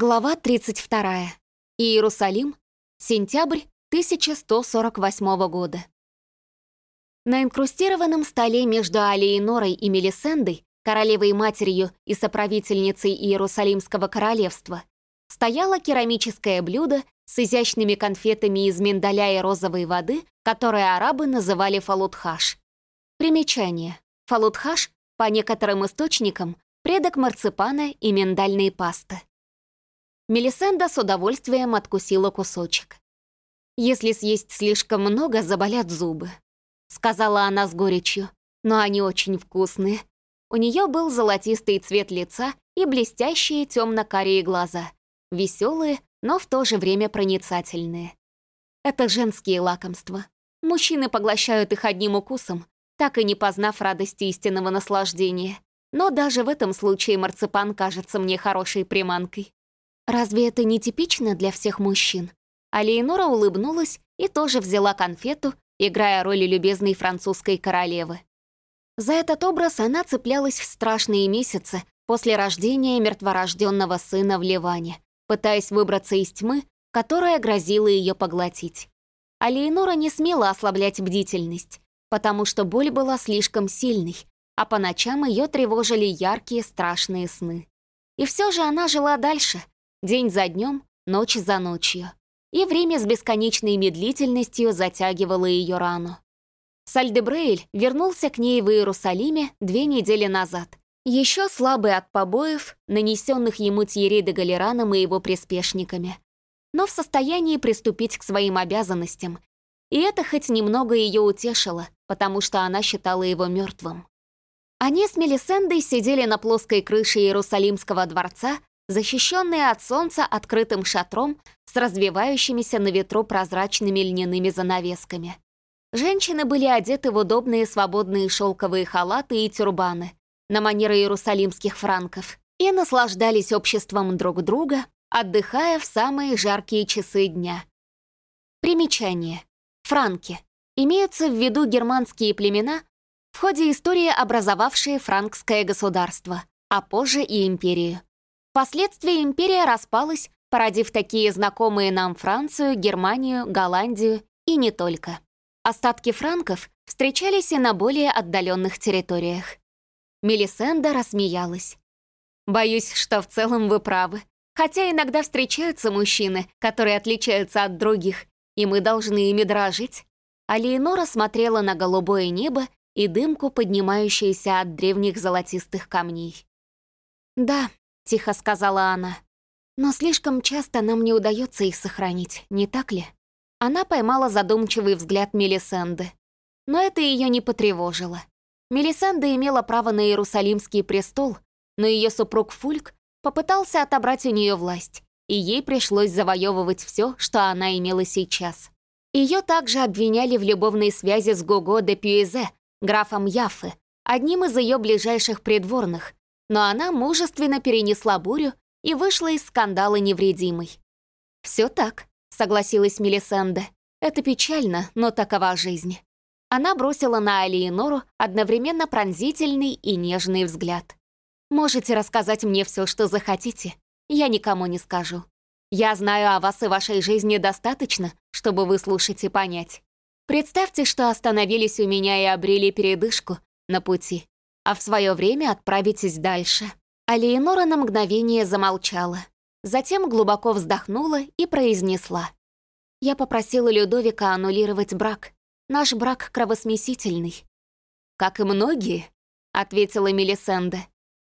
Глава 32. Иерусалим. Сентябрь 1148 года. На инкрустированном столе между Алиенорой и Мелисендой, королевой матерью и соправительницей Иерусалимского королевства, стояло керамическое блюдо с изящными конфетами из миндаля и розовой воды, которые арабы называли фалутхаш. Примечание. Фалутхаш, по некоторым источникам, предок марципана и миндальной пасты. Мелисенда с удовольствием откусила кусочек. «Если съесть слишком много, заболят зубы», — сказала она с горечью. «Но они очень вкусные». У нее был золотистый цвет лица и блестящие темно-карие глаза. Веселые, но в то же время проницательные. Это женские лакомства. Мужчины поглощают их одним укусом, так и не познав радости истинного наслаждения. Но даже в этом случае марципан кажется мне хорошей приманкой. Разве это не типично для всех мужчин? А Леонора улыбнулась и тоже взяла конфету, играя роль любезной французской королевы. За этот образ она цеплялась в страшные месяцы после рождения мертворожденного сына в Ливане, пытаясь выбраться из тьмы, которая грозила ее поглотить. А Леонора не смела ослаблять бдительность, потому что боль была слишком сильной, а по ночам ее тревожили яркие страшные сны. И все же она жила дальше — День за днем, ночь за ночью. И время с бесконечной медлительностью затягивало ее рану. Сальдебрейль вернулся к ней в Иерусалиме две недели назад, еще слабый от побоев, нанесенных ему Тьерри де Галераном и его приспешниками, но в состоянии приступить к своим обязанностям. И это хоть немного ее утешило, потому что она считала его мертвым. Они с Мелисендой сидели на плоской крыше Иерусалимского дворца защищенные от солнца открытым шатром с развивающимися на ветру прозрачными льняными занавесками. Женщины были одеты в удобные свободные шелковые халаты и тюрбаны на манеры иерусалимских франков и наслаждались обществом друг друга, отдыхая в самые жаркие часы дня. Примечание. Франки. Имеются в виду германские племена, в ходе истории образовавшие франкское государство, а позже и империю. Впоследствии империя распалась, породив такие знакомые нам Францию, Германию, Голландию и не только. Остатки франков встречались и на более отдаленных территориях. Мелисенда рассмеялась. «Боюсь, что в целом вы правы. Хотя иногда встречаются мужчины, которые отличаются от других, и мы должны ими дрожить». А Леонора смотрела на голубое небо и дымку, поднимающуюся от древних золотистых камней. «Да, тихо сказала она. «Но слишком часто нам не удается их сохранить, не так ли?» Она поймала задумчивый взгляд Мелисенды. Но это ее не потревожило. Мелисенда имела право на Иерусалимский престол, но ее супруг Фульк попытался отобрать у нее власть, и ей пришлось завоевывать все, что она имела сейчас. Ее также обвиняли в любовной связи с Гого де Пьюизе, графом Яффе, одним из ее ближайших придворных, но она мужественно перенесла бурю и вышла из скандала невредимой. «Все так», — согласилась Мелисенда. «Это печально, но такова жизнь». Она бросила на Алиенору одновременно пронзительный и нежный взгляд. «Можете рассказать мне все, что захотите. Я никому не скажу. Я знаю о вас и вашей жизни достаточно, чтобы выслушать и понять. Представьте, что остановились у меня и обрели передышку на пути а в свое время отправитесь дальше». А Леонора на мгновение замолчала. Затем глубоко вздохнула и произнесла. «Я попросила Людовика аннулировать брак. Наш брак кровосмесительный». «Как и многие», — ответила Мелисенда.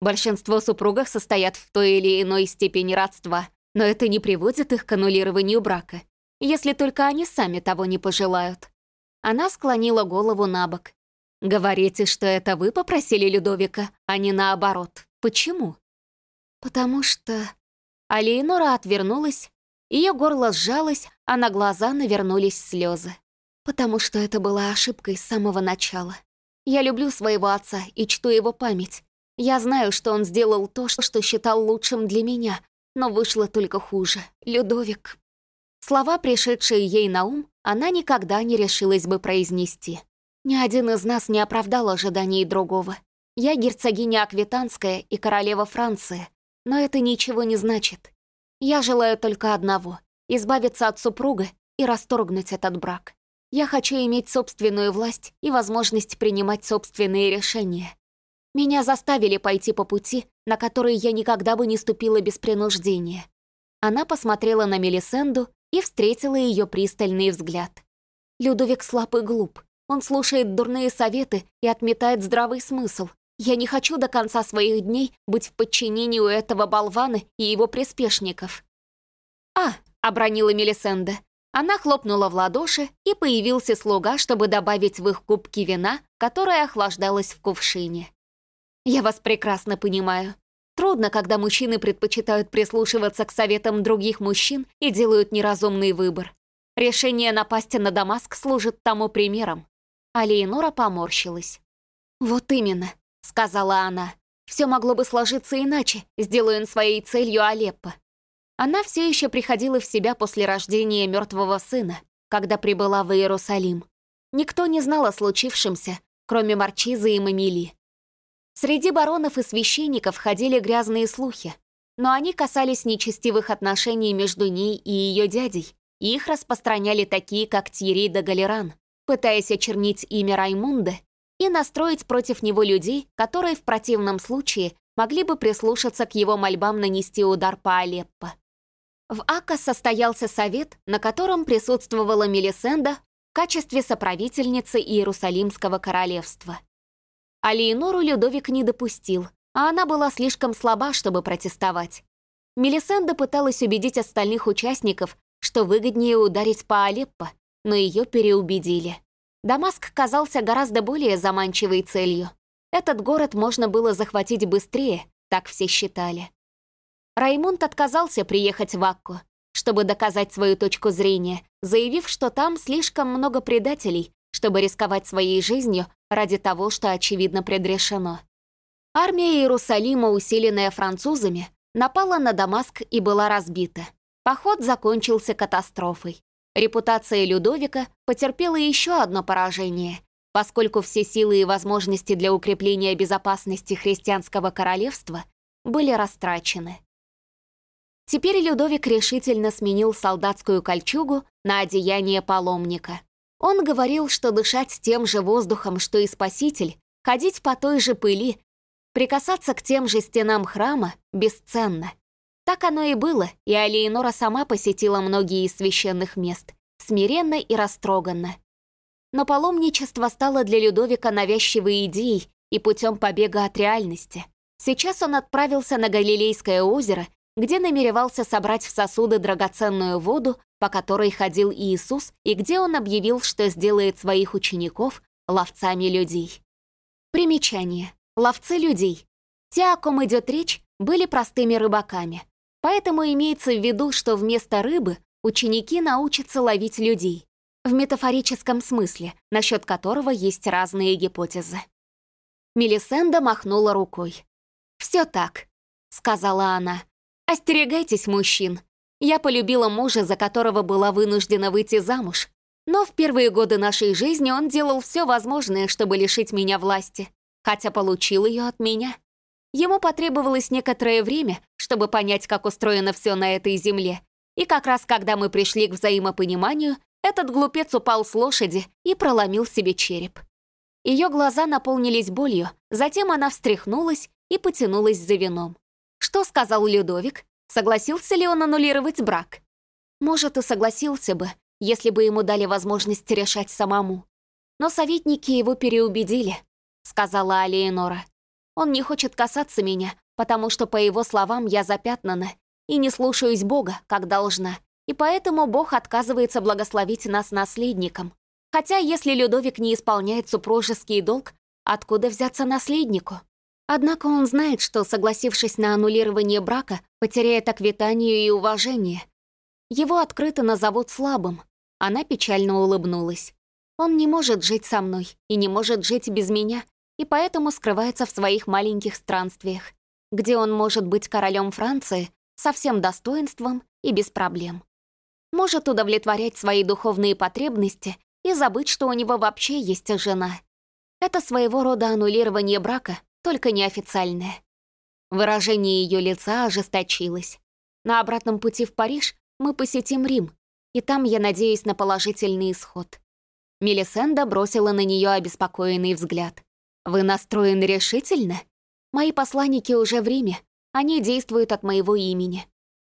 «Большинство супругов состоят в той или иной степени родства, но это не приводит их к аннулированию брака, если только они сами того не пожелают». Она склонила голову на бок. Говорите, что это вы попросили Людовика, а не наоборот. Почему? Потому что... А Леонора отвернулась, ее горло сжалось, а на глаза навернулись слезы. Потому что это была ошибкой с самого начала. Я люблю своего отца и чту его память. Я знаю, что он сделал то, что считал лучшим для меня, но вышло только хуже. Людовик. Слова, пришедшие ей на ум, она никогда не решилась бы произнести. Ни один из нас не оправдал ожиданий другого. Я герцогиня Аквитанская и королева Франции, но это ничего не значит. Я желаю только одного — избавиться от супруга и расторгнуть этот брак. Я хочу иметь собственную власть и возможность принимать собственные решения. Меня заставили пойти по пути, на который я никогда бы не ступила без принуждения. Она посмотрела на Мелисенду и встретила ее пристальный взгляд. Людовик слаб и глуп. Он слушает дурные советы и отметает здравый смысл. Я не хочу до конца своих дней быть в подчинении у этого болвана и его приспешников. «А!» — обронила Мелисенда. Она хлопнула в ладоши, и появился слуга, чтобы добавить в их кубки вина, которое охлаждалось в кувшине. «Я вас прекрасно понимаю. Трудно, когда мужчины предпочитают прислушиваться к советам других мужчин и делают неразумный выбор. Решение напасть на Дамаск служит тому примером. А Леонора поморщилась. «Вот именно», — сказала она. «Все могло бы сложиться иначе, сделаю своей целью Алеппо». Она все еще приходила в себя после рождения мертвого сына, когда прибыла в Иерусалим. Никто не знал о случившемся, кроме Марчизы и Мамили. Среди баронов и священников ходили грязные слухи, но они касались нечестивых отношений между ней и ее дядей, и их распространяли такие, как Тьерри де Галеран, пытаясь очернить имя Раймунда и настроить против него людей, которые в противном случае могли бы прислушаться к его мольбам нанести удар по Алеппо. В Ака состоялся совет, на котором присутствовала Мелисенда в качестве соправительницы Иерусалимского королевства. А Леонору Людовик не допустил, а она была слишком слаба, чтобы протестовать. Мелисенда пыталась убедить остальных участников, что выгоднее ударить по Алеппо, но ее переубедили. Дамаск казался гораздо более заманчивой целью. Этот город можно было захватить быстрее, так все считали. Раймунд отказался приехать в Акку, чтобы доказать свою точку зрения, заявив, что там слишком много предателей, чтобы рисковать своей жизнью ради того, что очевидно предрешено. Армия Иерусалима, усиленная французами, напала на Дамаск и была разбита. Поход закончился катастрофой. Репутация Людовика потерпела еще одно поражение, поскольку все силы и возможности для укрепления безопасности христианского королевства были растрачены. Теперь Людовик решительно сменил солдатскую кольчугу на одеяние паломника. Он говорил, что дышать тем же воздухом, что и Спаситель, ходить по той же пыли, прикасаться к тем же стенам храма бесценно. Так оно и было, и Алиенора сама посетила многие из священных мест, смиренно и растроганно. Но паломничество стало для Людовика навязчивой идеей и путем побега от реальности. Сейчас он отправился на Галилейское озеро, где намеревался собрать в сосуды драгоценную воду, по которой ходил Иисус, и где он объявил, что сделает своих учеников ловцами людей. Примечание. Ловцы людей. Те, о ком идет речь, были простыми рыбаками. Поэтому имеется в виду, что вместо рыбы ученики научатся ловить людей. В метафорическом смысле, насчет которого есть разные гипотезы. Мелисенда махнула рукой. «Все так», — сказала она. «Остерегайтесь мужчин. Я полюбила мужа, за которого была вынуждена выйти замуж. Но в первые годы нашей жизни он делал все возможное, чтобы лишить меня власти, хотя получил ее от меня. Ему потребовалось некоторое время, чтобы понять, как устроено все на этой земле. И как раз когда мы пришли к взаимопониманию, этот глупец упал с лошади и проломил себе череп. Ее глаза наполнились болью, затем она встряхнулась и потянулась за вином. Что сказал Людовик? Согласился ли он аннулировать брак? Может, и согласился бы, если бы ему дали возможность решать самому. Но советники его переубедили, сказала Алиенора. Он не хочет касаться меня, потому что, по его словам, я запятнана и не слушаюсь Бога, как должна, и поэтому Бог отказывается благословить нас наследником. Хотя, если Людовик не исполняет супружеский долг, откуда взяться наследнику? Однако он знает, что, согласившись на аннулирование брака, потеряет аквитанию и уважение. Его открыто назовут слабым. Она печально улыбнулась. Он не может жить со мной и не может жить без меня, и поэтому скрывается в своих маленьких странствиях, где он может быть королем Франции со всем достоинством и без проблем. Может удовлетворять свои духовные потребности и забыть, что у него вообще есть жена. Это своего рода аннулирование брака, только неофициальное. Выражение ее лица ожесточилось. На обратном пути в Париж мы посетим Рим, и там я надеюсь на положительный исход». Мелисенда бросила на нее обеспокоенный взгляд. «Вы настроены решительно? Мои посланники уже в Риме. Они действуют от моего имени.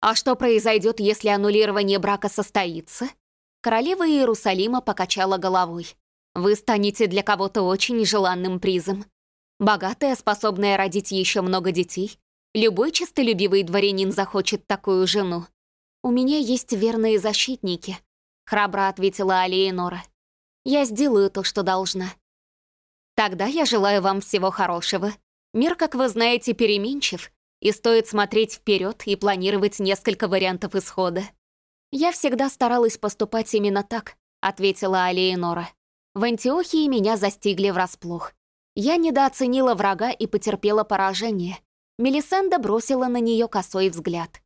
А что произойдет, если аннулирование брака состоится?» Королева Иерусалима покачала головой. «Вы станете для кого-то очень желанным призом. Богатая, способная родить еще много детей. Любой честолюбивый дворянин захочет такую жену. У меня есть верные защитники», — храбро ответила Алиенора. «Я сделаю то, что должна». Тогда я желаю вам всего хорошего. Мир, как вы знаете, переменчив, и стоит смотреть вперед и планировать несколько вариантов исхода. «Я всегда старалась поступать именно так», — ответила Алиенора. «В Антиохии меня застигли врасплох. Я недооценила врага и потерпела поражение. Мелисенда бросила на нее косой взгляд.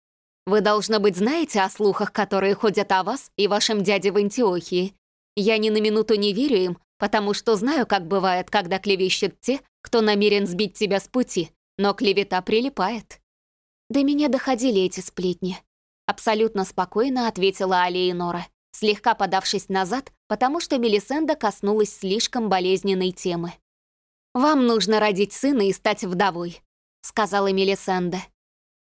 «Вы, должно быть, знаете о слухах, которые ходят о вас и вашем дяде в Антиохии. Я ни на минуту не верю им, потому что знаю, как бывает, когда клевещут те, кто намерен сбить тебя с пути, но клевета прилипает. До меня доходили эти сплетни. Абсолютно спокойно ответила Алиенора, слегка подавшись назад, потому что Мелисенда коснулась слишком болезненной темы. «Вам нужно родить сына и стать вдовой», — сказала Мелисенда.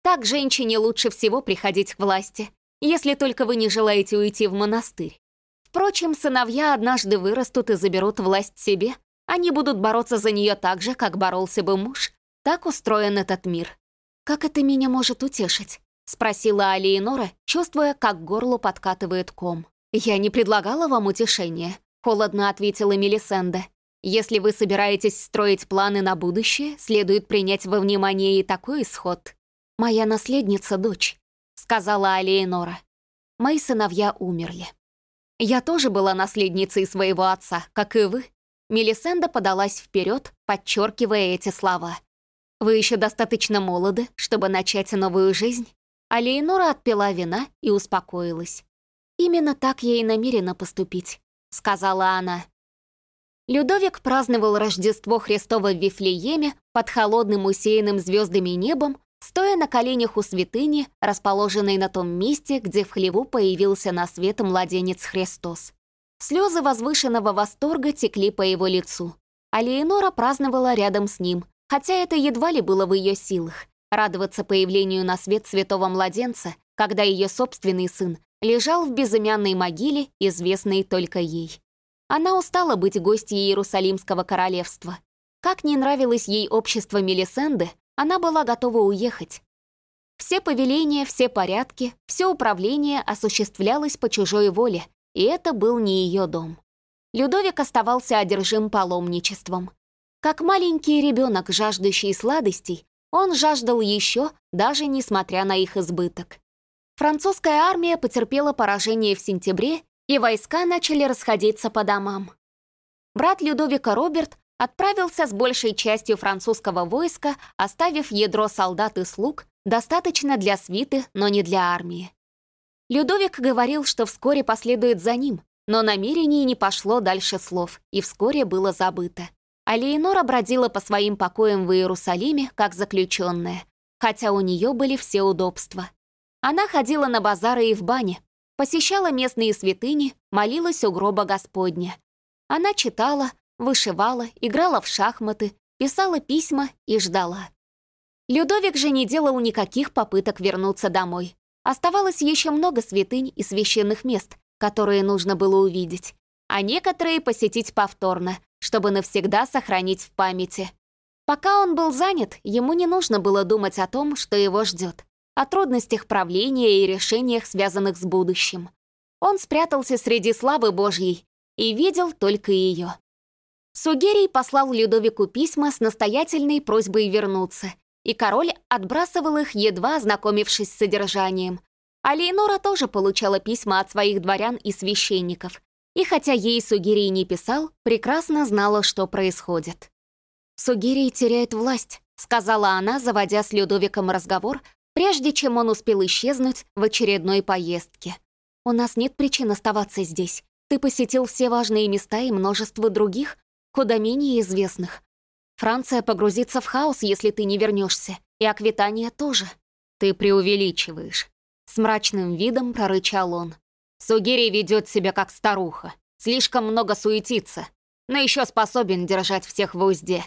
«Так женщине лучше всего приходить к власти, если только вы не желаете уйти в монастырь. Впрочем, сыновья однажды вырастут и заберут власть себе. Они будут бороться за нее так же, как боролся бы муж. Так устроен этот мир. «Как это меня может утешить?» — спросила Алиенора, чувствуя, как горло подкатывает ком. «Я не предлагала вам утешения», — холодно ответила Мелисенда. «Если вы собираетесь строить планы на будущее, следует принять во внимание и такой исход. Моя наследница — дочь», — сказала Алиенора. «Мои сыновья умерли». Я тоже была наследницей своего отца, как и вы. Мелисенда подалась вперед, подчеркивая эти слова. Вы еще достаточно молоды, чтобы начать новую жизнь. А Лейнора отпила вина и успокоилась. «Именно так я и намерена поступить», — сказала она. Людовик праздновал Рождество Христово в Вифлееме под холодным усеянным звездами небом стоя на коленях у святыни, расположенной на том месте, где в хлеву появился на свет младенец Христос. Слезы возвышенного восторга текли по его лицу, а Леонора праздновала рядом с ним, хотя это едва ли было в ее силах — радоваться появлению на свет святого младенца, когда ее собственный сын лежал в безымянной могиле, известной только ей. Она устала быть гостьей Иерусалимского королевства. Как не нравилось ей общество Мелисенды, она была готова уехать. Все повеления, все порядки, все управление осуществлялось по чужой воле, и это был не ее дом. Людовик оставался одержим паломничеством. Как маленький ребенок, жаждущий сладостей, он жаждал еще, даже несмотря на их избыток. Французская армия потерпела поражение в сентябре, и войска начали расходиться по домам. Брат Людовика Роберт отправился с большей частью французского войска, оставив ядро солдат и слуг, достаточно для свиты, но не для армии. Людовик говорил, что вскоре последует за ним, но намерение не пошло дальше слов, и вскоре было забыто. А Леонора бродила по своим покоям в Иерусалиме, как заключенная, хотя у нее были все удобства. Она ходила на базары и в бане, посещала местные святыни, молилась у гроба Господня. Она читала, Вышивала, играла в шахматы, писала письма и ждала. Людовик же не делал никаких попыток вернуться домой. Оставалось еще много святынь и священных мест, которые нужно было увидеть, а некоторые посетить повторно, чтобы навсегда сохранить в памяти. Пока он был занят, ему не нужно было думать о том, что его ждет, о трудностях правления и решениях, связанных с будущим. Он спрятался среди славы Божьей и видел только ее. Сугерий послал Людовику письма с настоятельной просьбой вернуться, и король отбрасывал их, едва ознакомившись с содержанием. А Лейнора тоже получала письма от своих дворян и священников, и хотя ей Сугерий не писал, прекрасно знала, что происходит. «Сугерий теряет власть», — сказала она, заводя с Людовиком разговор, прежде чем он успел исчезнуть в очередной поездке. «У нас нет причин оставаться здесь. Ты посетил все важные места и множество других, куда менее известных. Франция погрузится в хаос, если ты не вернешься, и Аквитания тоже. Ты преувеличиваешь. С мрачным видом прорычал он. Сугири ведет себя как старуха. Слишком много суетится, но еще способен держать всех в узде.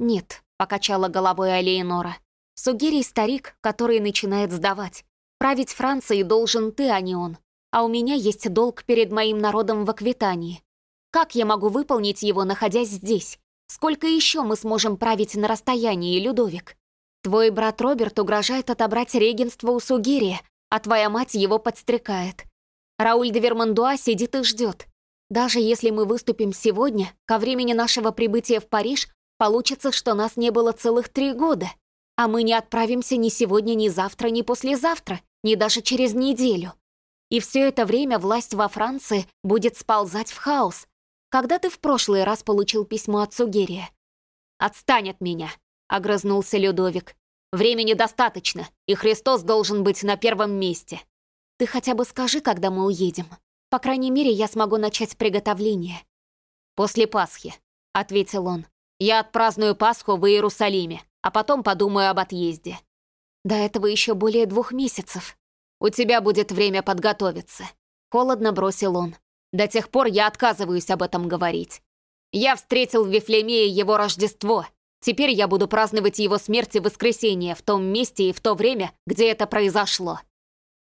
Нет, покачала головой Алиенора. Сугири старик, который начинает сдавать. Править Францией должен ты, а не он. А у меня есть долг перед моим народом в Аквитании. Как я могу выполнить его, находясь здесь? Сколько еще мы сможем править на расстоянии, Людовик? Твой брат Роберт угрожает отобрать регенство у Сугирия, а твоя мать его подстрекает. Рауль де Вермандуа сидит и ждет. Даже если мы выступим сегодня, ко времени нашего прибытия в Париж, получится, что нас не было целых три года. А мы не отправимся ни сегодня, ни завтра, ни послезавтра, ни даже через неделю. И все это время власть во Франции будет сползать в хаос. Когда ты в прошлый раз получил письмо от Сугерия? «Отстань от меня», — огрызнулся Людовик. Времени достаточно, и Христос должен быть на первом месте. Ты хотя бы скажи, когда мы уедем. По крайней мере, я смогу начать приготовление. После Пасхи, — ответил он. Я отпраздную Пасху в Иерусалиме, а потом подумаю об отъезде. До этого еще более двух месяцев. У тебя будет время подготовиться. Холодно бросил он. До тех пор я отказываюсь об этом говорить. Я встретил в Вифлемее его Рождество, Теперь я буду праздновать его смерть и воскресенье в том месте и в то время, где это произошло».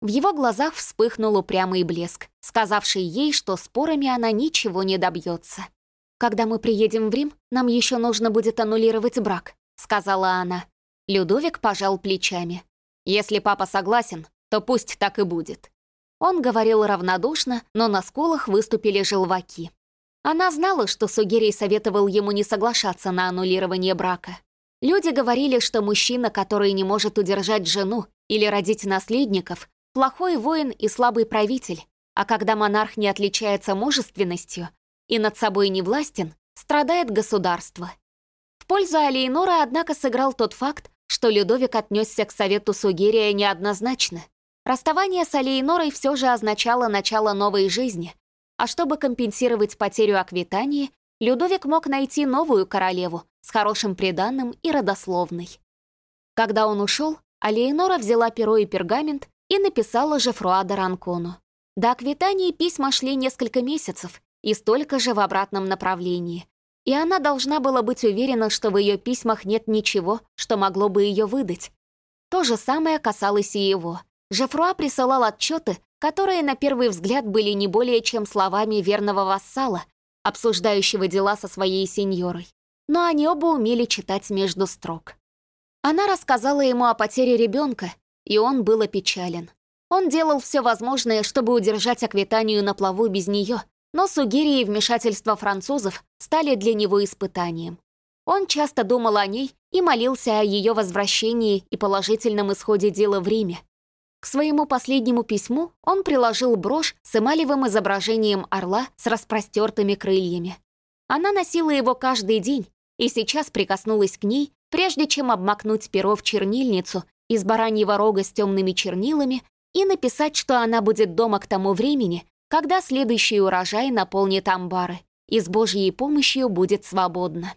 В его глазах вспыхнул упрямый блеск, сказавший ей, что спорами она ничего не добьется. «Когда мы приедем в Рим, нам еще нужно будет аннулировать брак», — сказала она. Людовик пожал плечами. «Если папа согласен, то пусть так и будет». Он говорил равнодушно, но на скулах выступили желваки. Она знала, что Сугерий советовал ему не соглашаться на аннулирование брака. Люди говорили, что мужчина, который не может удержать жену или родить наследников, плохой воин и слабый правитель, а когда монарх не отличается мужественностью и над собой не властен, страдает государство. В пользу Алиенора, однако, сыграл тот факт, что Людовик отнесся к совету Сугерия неоднозначно. Расставание с Алиенорой все же означало начало новой жизни, а чтобы компенсировать потерю Аквитании, Людовик мог найти новую королеву с хорошим приданным и родословной. Когда он ушел, Алиенора взяла перо и пергамент и написала Жефруа Ранкону. До Аквитании письма шли несколько месяцев и столько же в обратном направлении. И она должна была быть уверена, что в ее письмах нет ничего, что могло бы ее выдать. То же самое касалось и его. Жефруа присылал отчеты, которые на первый взгляд были не более чем словами верного вассала, обсуждающего дела со своей сеньорой. Но они оба умели читать между строк. Она рассказала ему о потере ребенка, и он был опечален. Он делал все возможное, чтобы удержать Аквитанию на плаву без нее, но Сугири и вмешательство французов стали для него испытанием. Он часто думал о ней и молился о ее возвращении и положительном исходе дела в Риме. К своему последнему письму он приложил брошь с эмалевым изображением орла с распростертыми крыльями. Она носила его каждый день и сейчас прикоснулась к ней, прежде чем обмакнуть перо в чернильницу из бараньего рога с темными чернилами и написать, что она будет дома к тому времени, когда следующий урожай наполнит амбары и с Божьей помощью будет свободна.